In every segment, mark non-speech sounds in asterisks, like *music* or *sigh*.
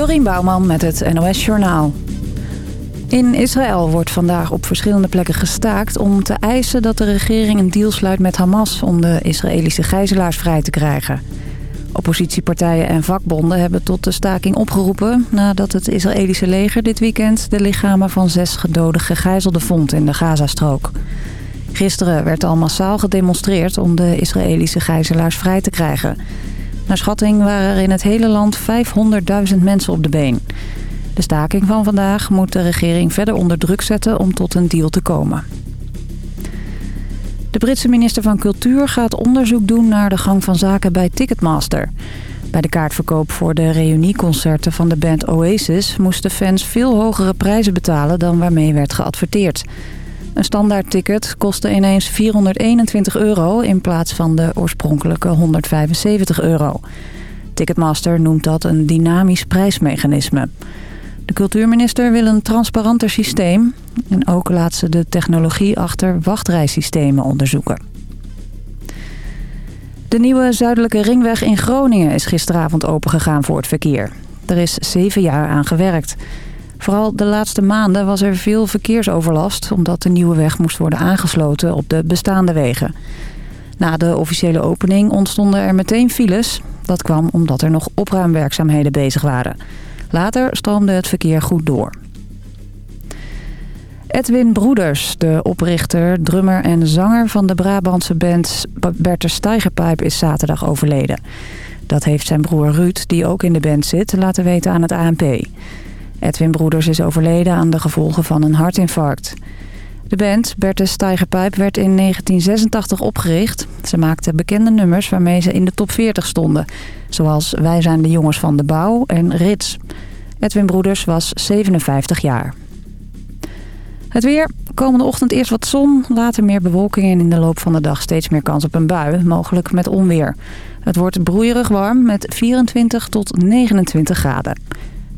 Dorien Bouwman met het NOS Journaal. In Israël wordt vandaag op verschillende plekken gestaakt om te eisen dat de regering een deal sluit met Hamas om de Israëlische gijzelaars vrij te krijgen. Oppositiepartijen en vakbonden hebben tot de staking opgeroepen nadat het Israëlische leger dit weekend de lichamen van zes gedode gegijzelden vond in de Gazastrook. Gisteren werd al massaal gedemonstreerd om de Israëlische gijzelaars vrij te krijgen. Naar schatting waren er in het hele land 500.000 mensen op de been. De staking van vandaag moet de regering verder onder druk zetten om tot een deal te komen. De Britse minister van Cultuur gaat onderzoek doen naar de gang van zaken bij Ticketmaster. Bij de kaartverkoop voor de reunieconcerten van de band Oasis... moesten fans veel hogere prijzen betalen dan waarmee werd geadverteerd. Een standaard ticket kostte ineens 421 euro in plaats van de oorspronkelijke 175 euro. Ticketmaster noemt dat een dynamisch prijsmechanisme. De cultuurminister wil een transparanter systeem... en ook laat ze de technologie achter wachtrijsystemen onderzoeken. De nieuwe zuidelijke ringweg in Groningen is gisteravond opengegaan voor het verkeer. Er is zeven jaar aan gewerkt. Vooral de laatste maanden was er veel verkeersoverlast... omdat de nieuwe weg moest worden aangesloten op de bestaande wegen. Na de officiële opening ontstonden er meteen files. Dat kwam omdat er nog opruimwerkzaamheden bezig waren. Later stroomde het verkeer goed door. Edwin Broeders, de oprichter, drummer en zanger van de Brabantse band Bertus Steigerpipe is zaterdag overleden. Dat heeft zijn broer Ruud, die ook in de band zit, laten weten aan het ANP. Edwin Broeders is overleden aan de gevolgen van een hartinfarct. De band, Bertus Steigerpipe, werd in 1986 opgericht. Ze maakten bekende nummers waarmee ze in de top 40 stonden. Zoals Wij zijn de jongens van de bouw en Rits. Edwin Broeders was 57 jaar. Het weer. Komende ochtend eerst wat zon, later meer bewolking... en in de loop van de dag steeds meer kans op een bui, mogelijk met onweer. Het wordt broeierig warm met 24 tot 29 graden.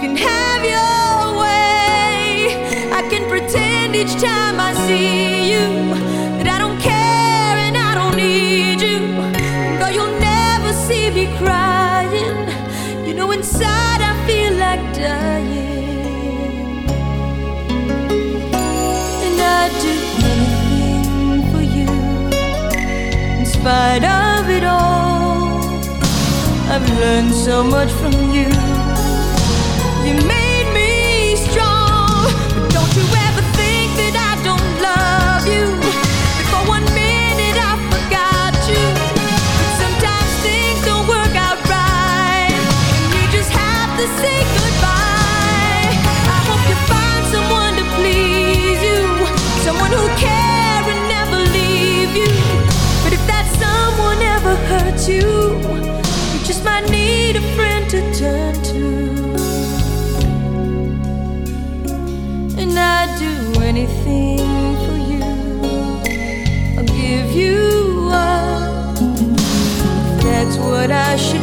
can have your way. I can pretend each time I see you that I don't care and I don't need you. Though you'll never see me crying, you know inside I feel like dying. And I'd do anything for you, in spite of it all. I've learned so much from you 的。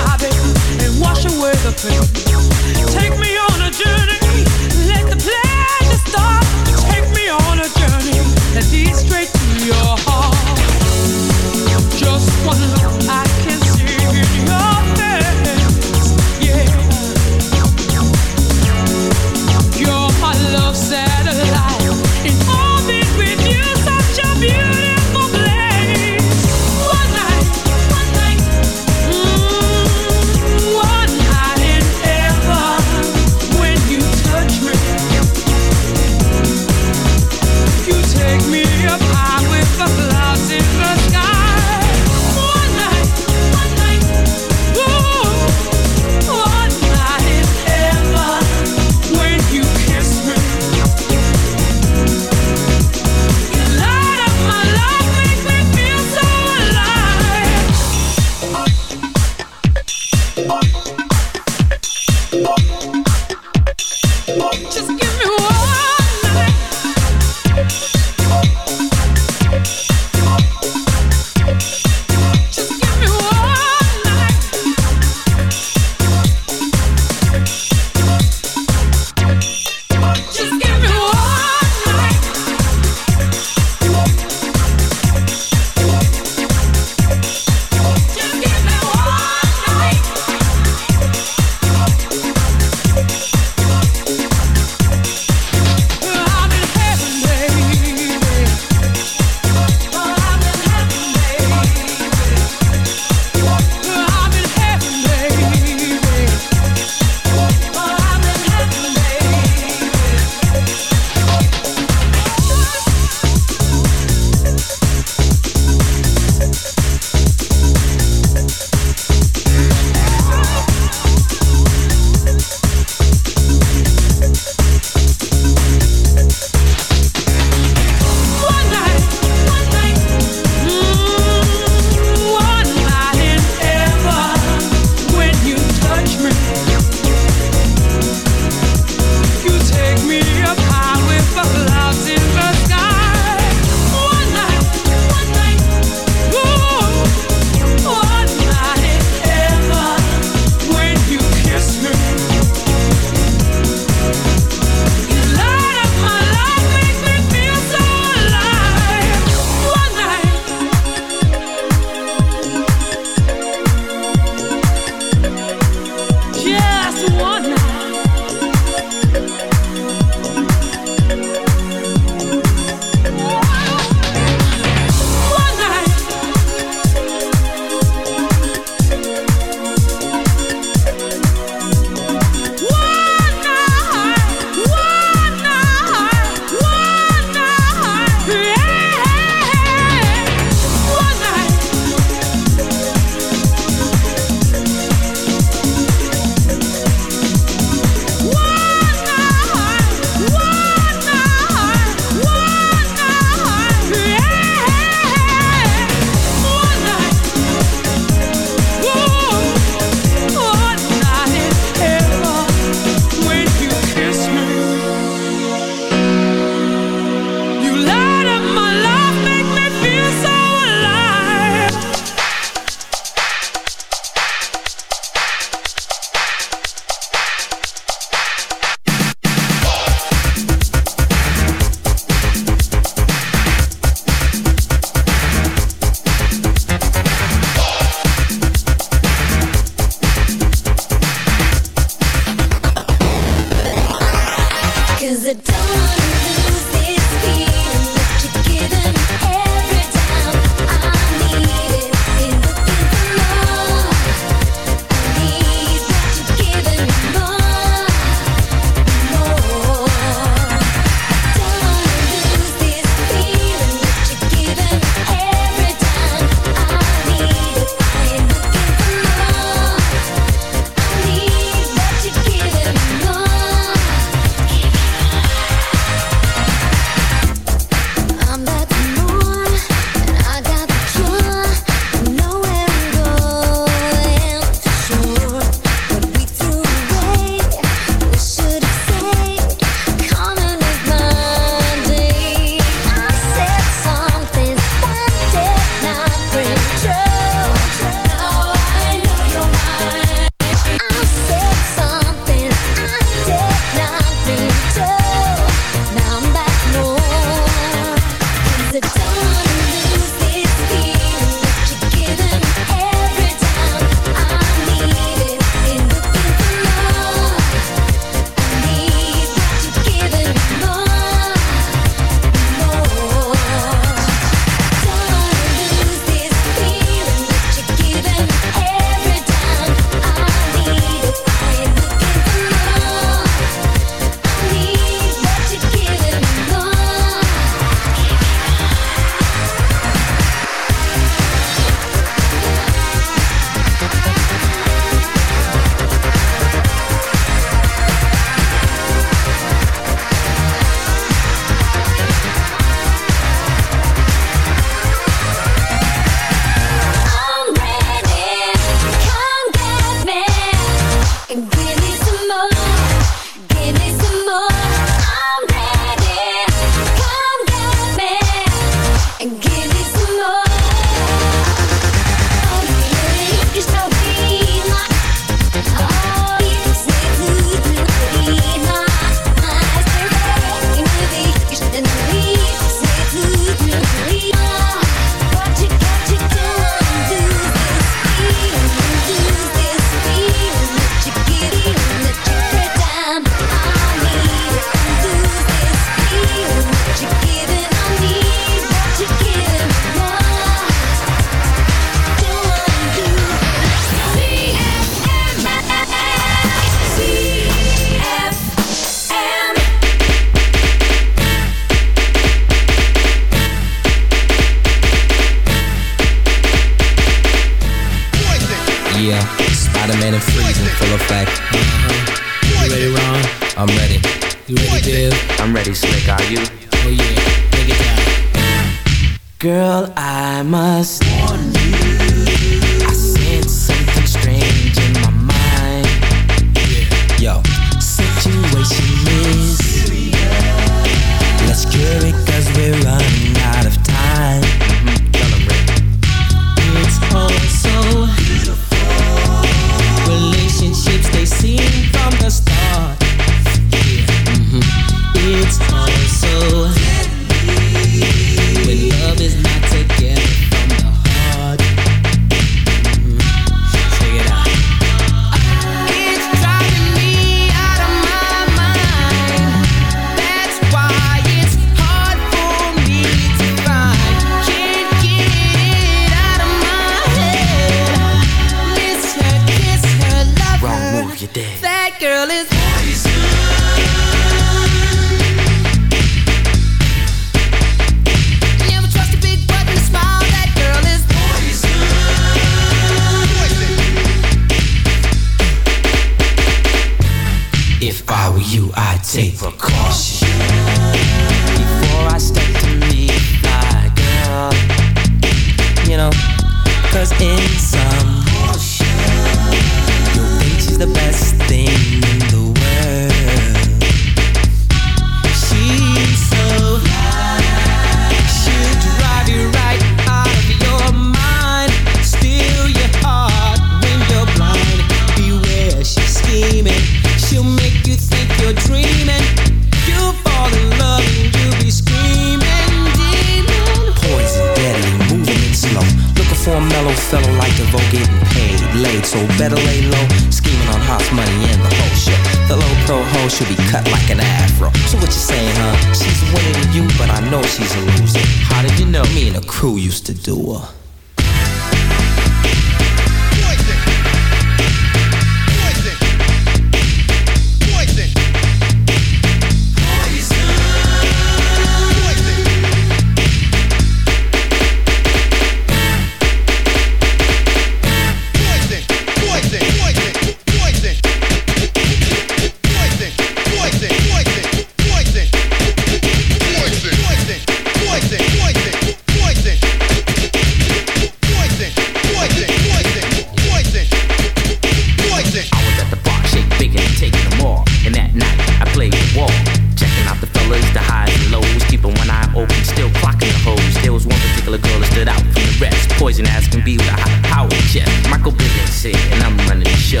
poison ass can be with a high power chest. Michael Bivens here, and I'm running the show.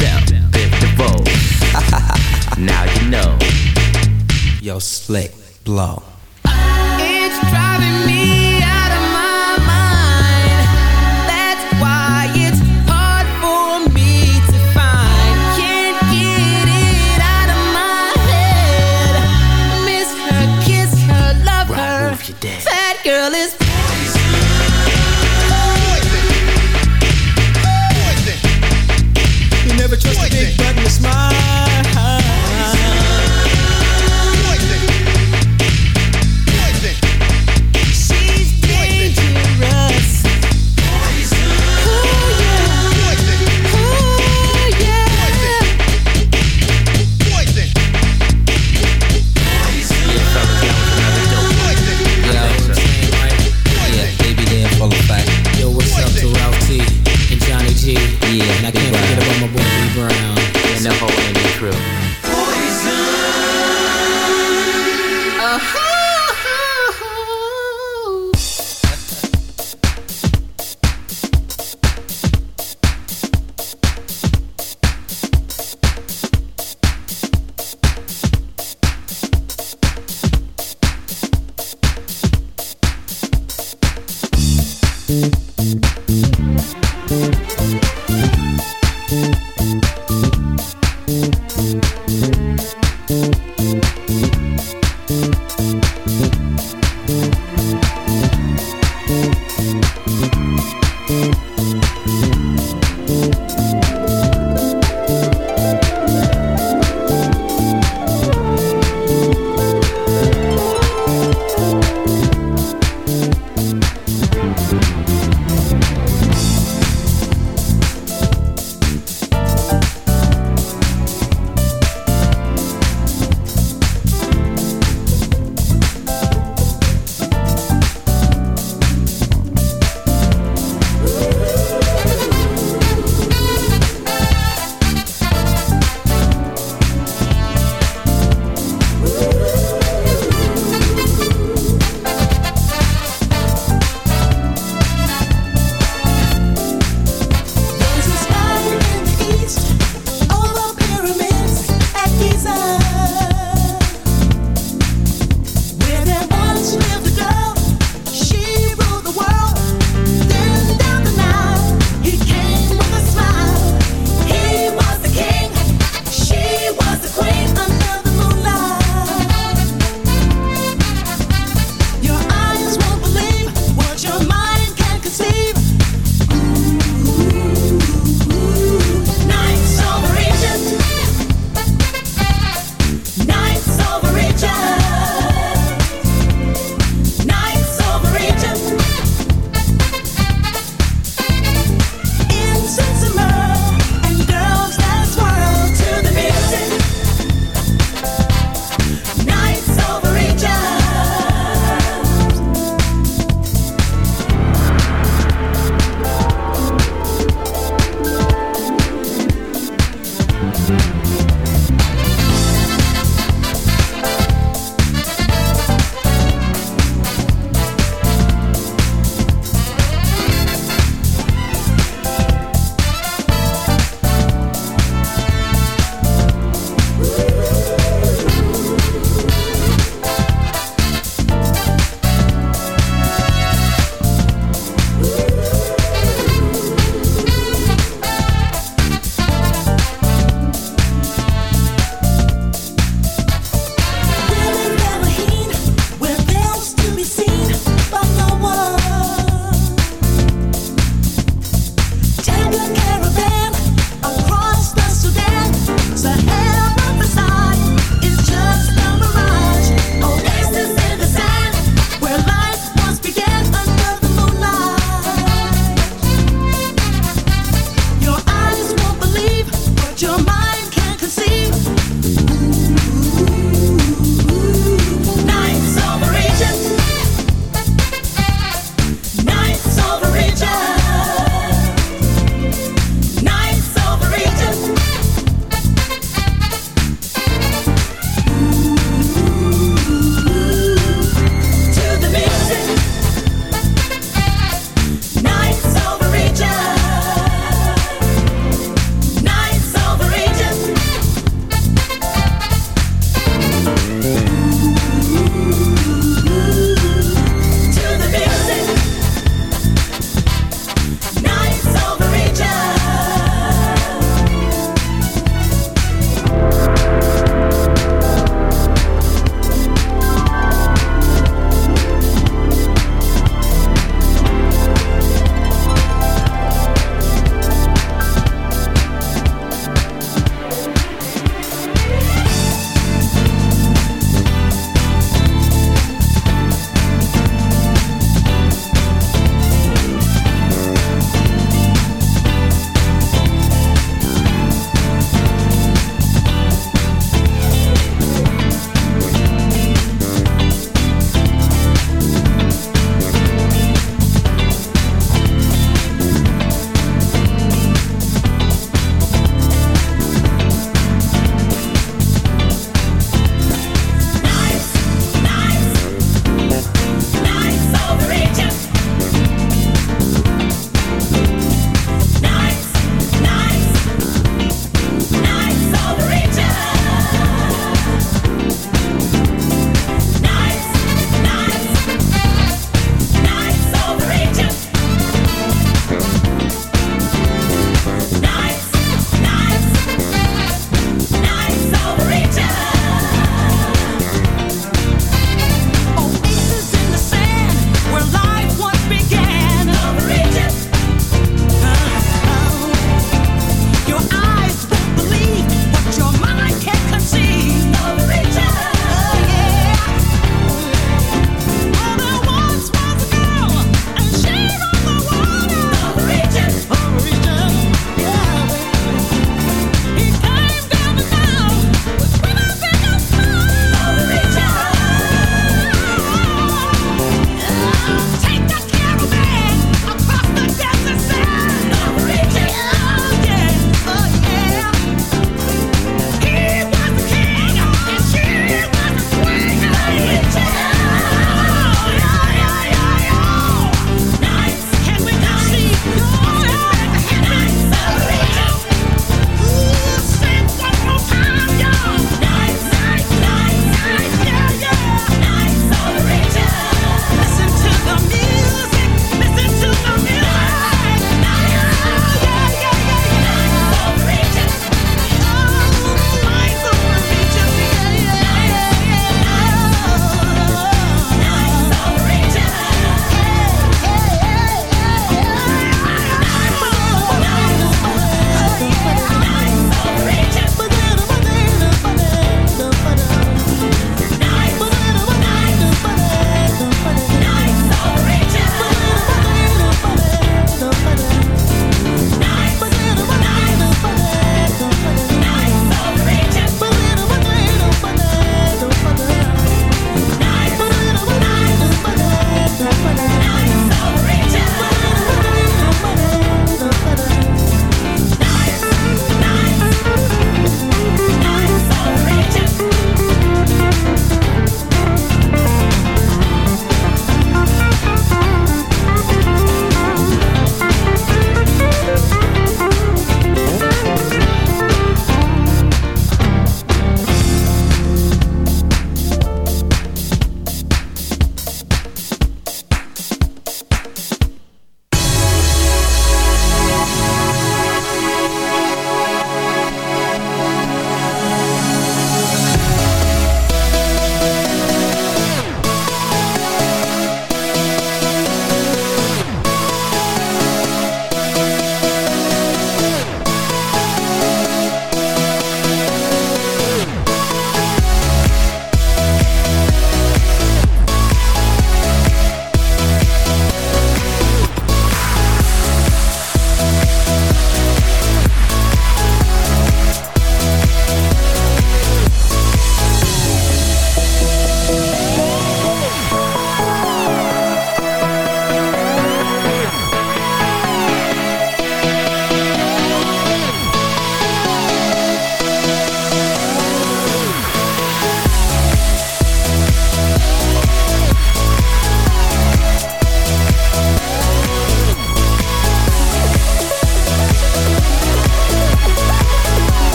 Bell, Biv DeVoe. *laughs* now you know. Yo, slick, blow. It's dry.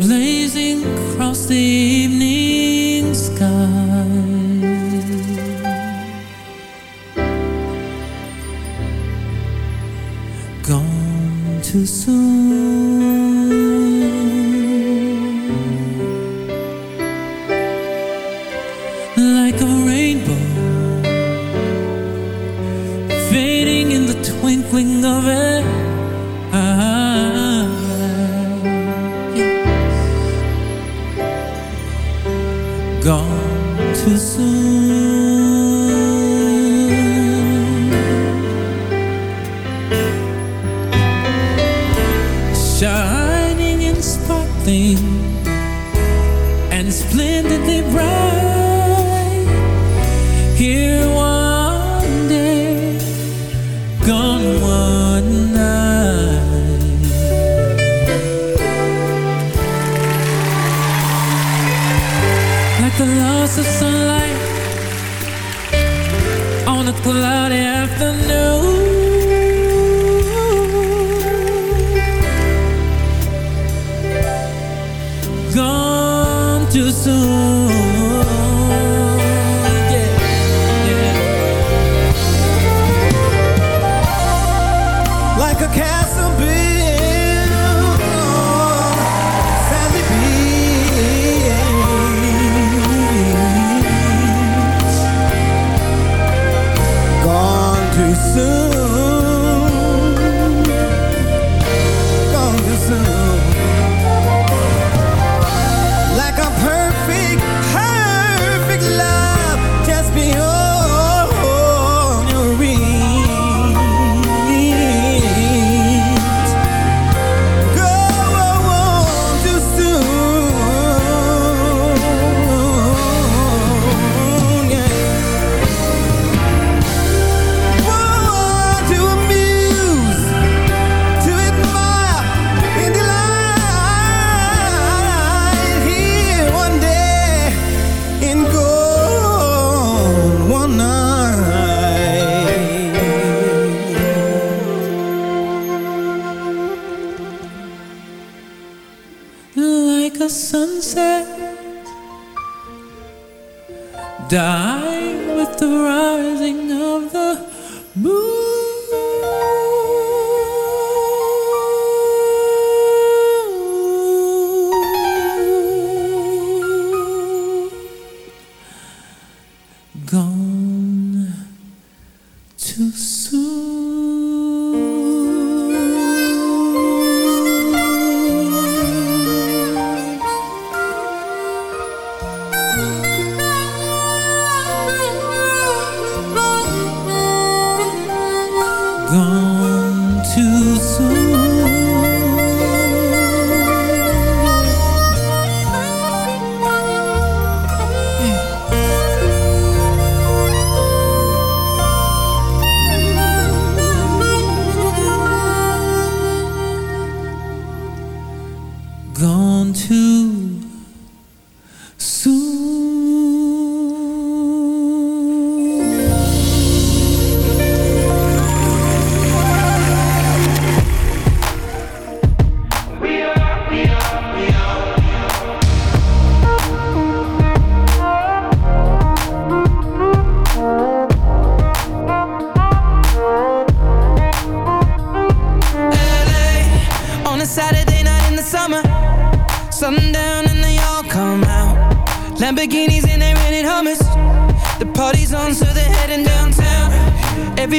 Blazing across the evening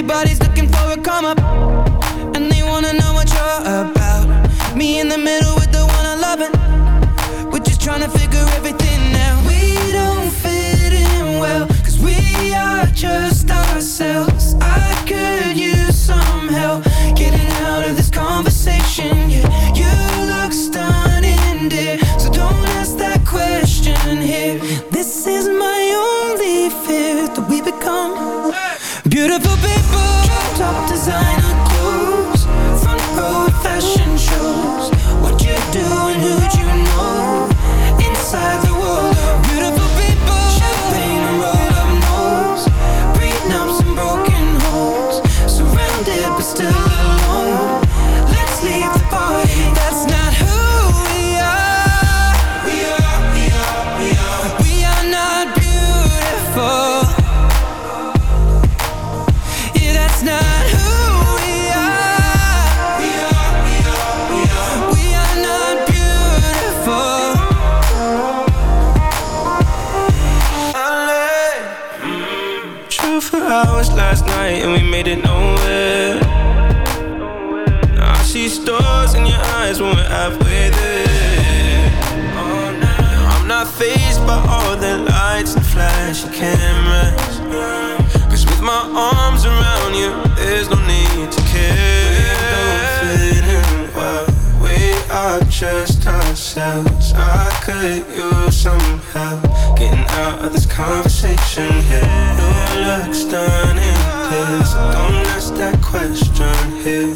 Everybody's looking for Oh, I'm not faced by all the lights and flashy cameras. Cause with my arms around you, there's no need to care. We don't fit in well. We are just ourselves. I could use some help getting out of this conversation here. Your looks done in this. Don't ask that question here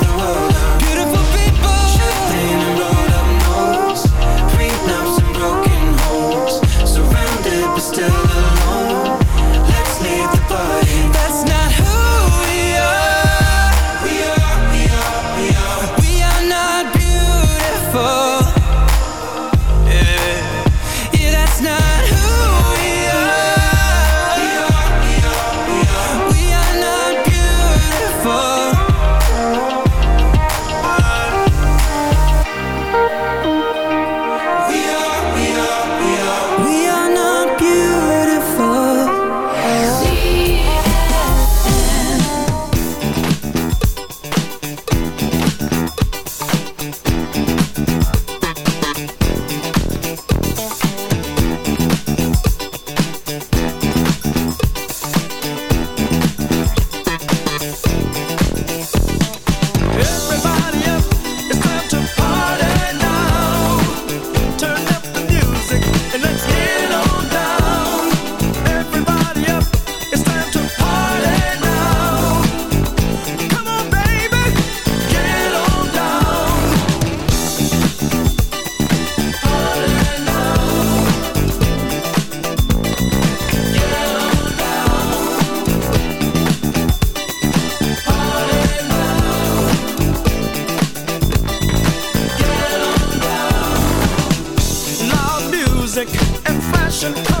motion.